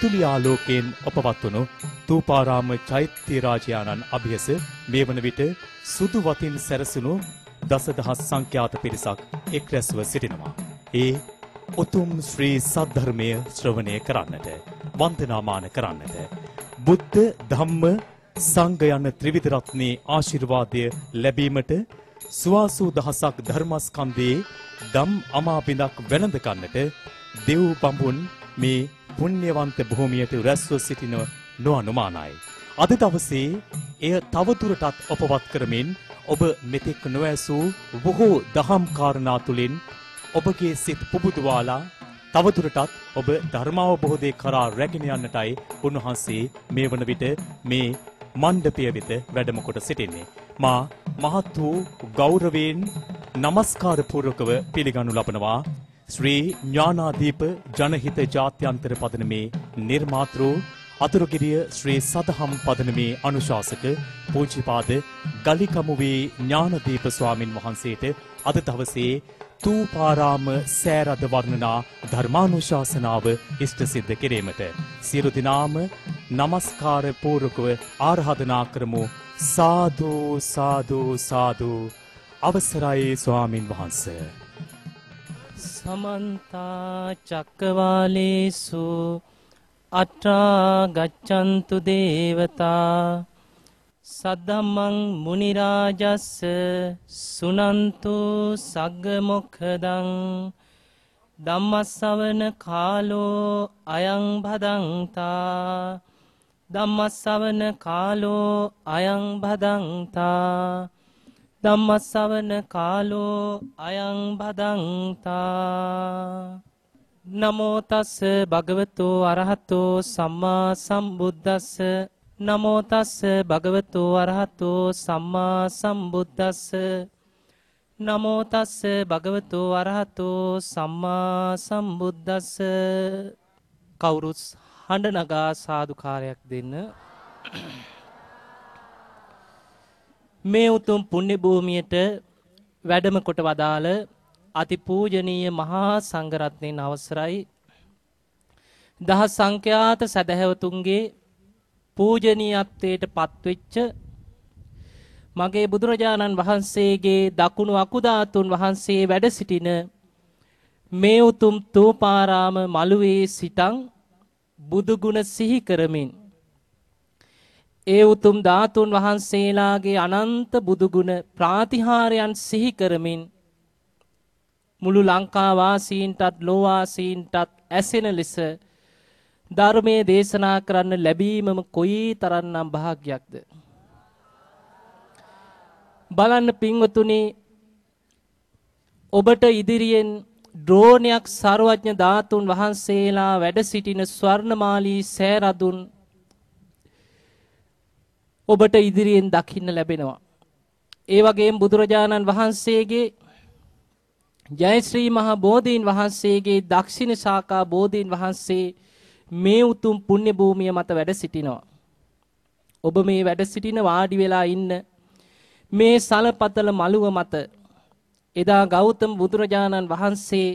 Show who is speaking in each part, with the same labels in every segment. Speaker 1: විදුලි ආලෝකයෙන් ඔපවත්වනු තූපාරාම චෛත්‍ය රාජයාණන් අභියස මේ වන විට සුදු වතින් සැරසුණු දසදහස් සංඛ්‍යාත පිරිසක් එක් රැස්ව සිටිනවා. ඒ උතුම් ශ්‍රී සද්ධර්මය ශ්‍රවණය කරන්නට, වන්දනාමාන කරන්නට, බුද්ධ ධම්ම සංඝ යන ත්‍රිවිධ රත්නේ ආශිර්වාදය ලැබීමට සුවාසූ දහසක් ධර්මස්කන්ධයේ ධම් අමාපින්දක් වැළඳ ගන්නට දෙව් බඹුන් මේ පුණ්‍යවන්ත භූමියට රැස්ව සිටින නොඅනුමානයි. අද දවසේ එය තවදුරටත් ඔපවත් කරමින් ඔබ මෙතෙක් නොඇසූ බොහෝ දහම් කාරණා තුලින් ඔබගේ සිත් පුබුදවාලා තවදුරටත් ඔබ ධර්මාවබෝධය කරා රැගෙන යන්නටයි උන්වහන්සේ මේ වන විට මේ මණ්ඩපය වෙත වැඩම කොට සිටින්නේ. මා මහත් වූ ගෞරවයෙන් নমස්කාර පූර්වකව පිළිගනු ලබනවා ශ්‍රී ඥානාදීප ජනහිත ජාත්‍යන්තර පදනමේ නිර්මාතෘ අතුරුගිරිය ශ්‍රී සදහම් පදනමේ අනුශාසක පූජිපාද ගලිකමුවේ ඥානදීප ස්වාමින් වහන්සේට අද දවසේ තූපාරාම සෑරද වර්ණනා ධර්මානුශාසනාව ඉෂ්ට සිද්ධ කිරීමට සියලු දිනාම নমස්කාර පූර්වකව ආරාධනා කරමු සාදු සාදු සාදු අවසරයි ස්වාමින් වහන්සේ
Speaker 2: සමන්තා චක්කවාලේසු අට්ටා ගච්ඡන්තු දේවතා සද්දම්මං මුනි රාජස්ස සුනන්තු සග්ග මොක්ඛදං ධම්මස්සවන කාලෝ අයං භදංතා ධම්මස්සවන කාලෝ අයං භදංතා ධම්මස්සවන කාලෝ අයං බදන්තා නමෝ තස් භගවතු අරහතෝ සම්මා සම්බුද්දස්ස නමෝ තස් භගවතු අරහතෝ සම්මා සම්බුද්දස්ස නමෝ තස් භගවතු අරහතෝ සම්මා සම්බුද්දස්ස කවුරුත් හඬ නගා සාදුකාරයක් දෙන්න මේ උතුම් පුණ්‍ය භූමියට වැඩම කොට වදාළ අතිපූජනීය මහා සංඝරත්නයන් අවසරයි දහස් සංඛ්‍යාත සදහැවතුන්ගේ පූජනීයත්වයට පත්වෙච්ච මගේ බුදුරජාණන් වහන්සේගේ දකුණු අකුධාතුන් වහන්සේ වැඩ සිටින මේ උතුම් තෝපාරාම මළුවේ සිටන් බුදුගුණ සිහි කරමින් ඒ උතුම් ධාතුන් වහන්සේලාගේ අනන්ත බුදුගුණ ප්‍රාතිහාරයන් සිහි කරමින් මුළු ලංකා වාසීන්ටත් ලෝ වාසීන්ටත් ඇසෙන ලෙස ධර්මයේ දේශනා කරන්න ලැබීමම කොයිතරම්නම් භාග්යක්ද බලන්න පින්වතුනි ඔබට ඉදිරියෙන් ඩ්‍රෝනයක් සර්වඥ ධාතුන් වහන්සේලා වැඩ සිටින ස්වර්ණමාලී සෑරදුන් ඔබට ඉදිරියෙන් දකින්න ලැබෙනවා. ඒ වගේම බුදුරජාණන් වහන්සේගේ ජයශ්‍රී මහා බෝධීන් වහන්සේගේ දක්ෂිණ ශාකා බෝධීන් වහන්සේ මේ උතුම් පුණ්‍ය භූමිය මත වැඩ සිටිනවා. ඔබ මේ වැඩ සිටින වාඩි වෙලා ඉන්න මේ සලපතල මළුව මත එදා ගෞතම බුදුරජාණන් වහන්සේ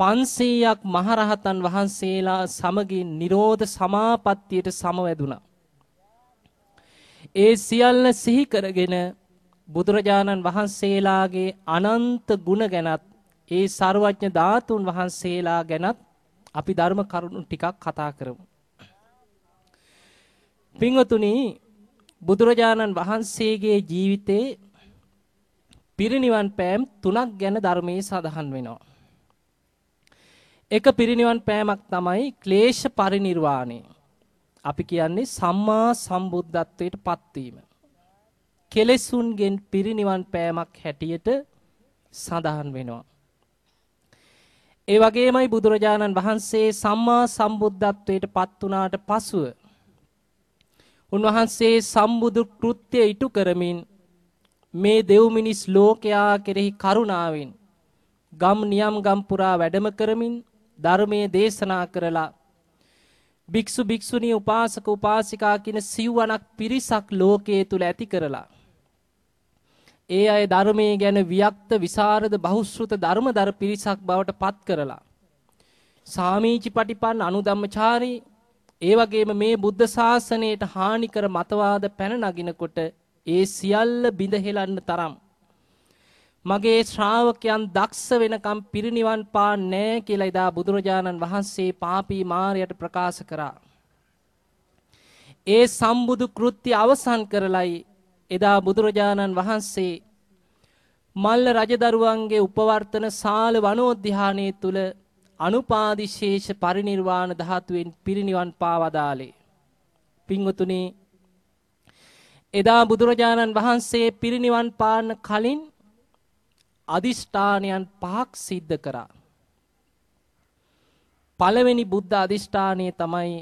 Speaker 2: 500ක් මහරහතන් වහන්සේලා සමගින් Nirodha Samapattiyට සමවැදුණා. ඒ සියල්ල සිහි කරගෙන බුදුරජාණන් වහන්සේලාගේ අනන්ත ගුණ ගැනත් ඒ ਸਰුවඥ ධාතුන් වහන්සේලා ගැනත් අපි ධර්ම කරුණු ටිකක් කතා කරමු. පින්වතුනි බුදුරජාණන් වහන්සේගේ ජීවිතේ පිරිනිවන් පෑම් තුනක් ගැන ධර්මයේ සඳහන් වෙනවා. එක පිරිනිවන් පෑමක් තමයි ක්ලේශ පරිණිර්වාණය. අපි කියන්නේ සම්මා සම්බුද්ධත්වයට පත්වීම. කෙලෙසුන්ගෙන් පිරිනිවන් පෑමක් හැටියට සඳහන් වෙනවා. ඒ වගේමයි බුදුරජාණන් වහන්සේ සම්මා සම්බුද්ධත්වයට පත් වුණාට පසුව උන්වහන්සේ සම්බුදු කෘත්‍ය ඉටු කරමින් මේ දෙව් මිනිස් ලෝකයා කෙරෙහි කරුණාවෙන් ගම් නියම් ගම් පුරා වැඩම කරමින් ධර්මයේ දේශනා කරලා භික්ෂු භික්ෂුණී උපාසක උපාසිකා කියන සිව්වණක් පිරිසක් ලෝකයේ තුල ඇති කරලා ඒ අය ධර්මයේ ගැන වික්ත විසරද බහුශ්‍රත ධර්මදර පිරිසක් බවට පත් කරලා සාමීචි පටිපන්න අනුධම්මචාරී ඒ වගේම මේ බුද්ධ ශාසනයට හානි කර මතවාද පැන නගිනකොට ඒ සියල්ල බිඳ හෙලන්න තරම් මගේ ශ්‍රාවකයන් දක්ෂ වෙනකම් පිරිනිවන් පාන්නේ කියලා ඉදා බුදුරජාණන් වහන්සේ පාපී මාරයට ප්‍රකාශ කරා. ඒ සම්බුදු කෘත්‍ය අවසන් කරලයි එදා බුදුරජාණන් වහන්සේ මල්ල රජදරුවන්ගේ උපවර්තන සාල වනෝද්‍යානයේ තුල අනුපාදිශේෂ පරිණිර්වාණ ධාතුවෙන් පිරිනිවන් පාවදාලේ. පිංවතුනි එදා බුදුරජාණන් වහන්සේ පිරිනිවන් පාන්න කලින් අදිෂ්ඨානයන් පහක් සිද්ධ කරා. පළවෙනි බුද්ධ අදිෂ්ඨානය තමයි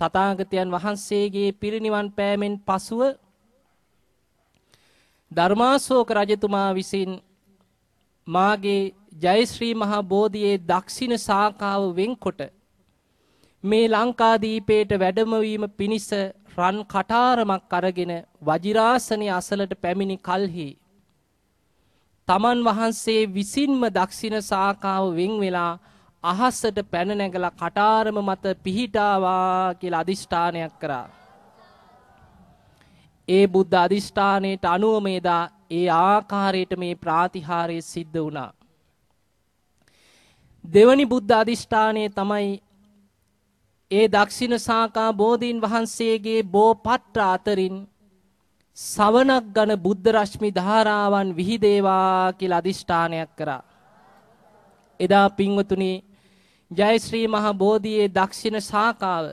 Speaker 2: තථාගතයන් වහන්සේගේ පිරිනිවන් පෑමෙන් පසුව ධර්මාශෝක රජතුමා විසින් මාගේ ජයශ්‍රී මහා බෝධියේ දක්ෂින ශාඛාව වෙන්කොට මේ ලංකාදීපයට වැඩමවීම පිණිස රන් කටාරමක් අරගෙන වජිරාසනයේ අසලට පැමිණි කලෙහි තමන් වහන්සේ විසින්ම දක්ෂින සාකාව වෙන් වෙලා අහසට පැන නැගලා කටාරම මත පිහිටාවා කියලා අදිෂ්ඨානයක් කරා. ඒ බුද්ධ අදිෂ්ඨානයට අනුව මේදා ඒ ආකාරයට මේ ප්‍රාතිහාරය සිද්ධ වුණා. දෙවනි බුද්ධ අදිෂ්ඨානය තමයි ඒ දක්ෂින සාකා බෝධීන් වහන්සේගේ බෝපත්‍ර අතරින් සවනක් ගන බුද්ධ රශ්මි ධාරාවන් විහිදේවා කියලා අදිෂ්ඨානයක් කරා. එදා පින්වතුනි ජයශ්‍රී මහ බෝධියේ දක්ෂින ශාඛාව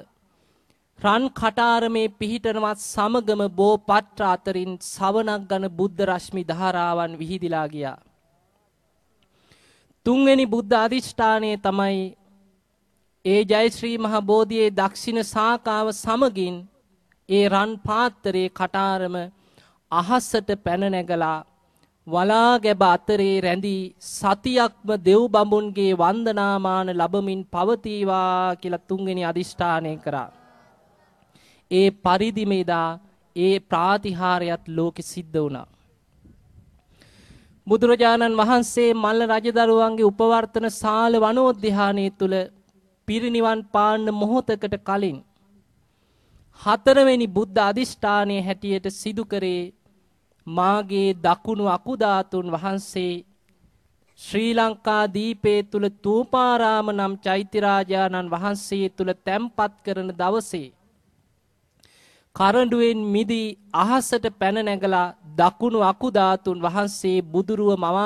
Speaker 2: රන් කටාරමේ පිහිටනවත් සමගම බෝ පත්‍ර අතරින් සවනක් ගන බුද්ධ රශ්මි ධාරාවන් විහිදිලා ගියා. තුන්වෙනි බුද්ධ අධිෂ්ඨානයේ තමයි ඒ ජයශ්‍රී මහ බෝධියේ දක්ෂින ශාඛාව සමගින් ඒ රන් පාත්‍රයේ කටාරම අහසට පැන නැගලා වලා ගැබ අතරේ රැඳී සතියක්ම දෙව් බඹුන්ගේ වන්දනාමාන ලබමින් පවතිවා කියලා තුන්වෙනි අදිෂ්ඨානය කරා. ඒ පරිදිම ඉදා ඒ ප්‍රාතිහාරයත් ලෝකෙ සිද්ධ වුණා. බුදුරජාණන් වහන්සේ මල්ල රජදරුවන්ගේ උපවර්තන සාල වනෝද්‍යානයේ තුල පිරිනිවන් පාන්න මොහොතකට කලින් හතරවෙනි බුද්ධ අදිෂ්ඨානයේ හැටියට සිදු කරේ මාගේ දකුණු අකුධාතුන් වහන්සේ ශ්‍රී ලංකා දීපේ තුල තූපාරාම නම් චෛත්‍යරාජානන් වහන්සේ තුල තැම්පත් කරන දවසේ කරඬුවෙන් මිදී අහසට පැන නැගලා දකුණු අකුධාතුන් වහන්සේ බුදුරුව මවා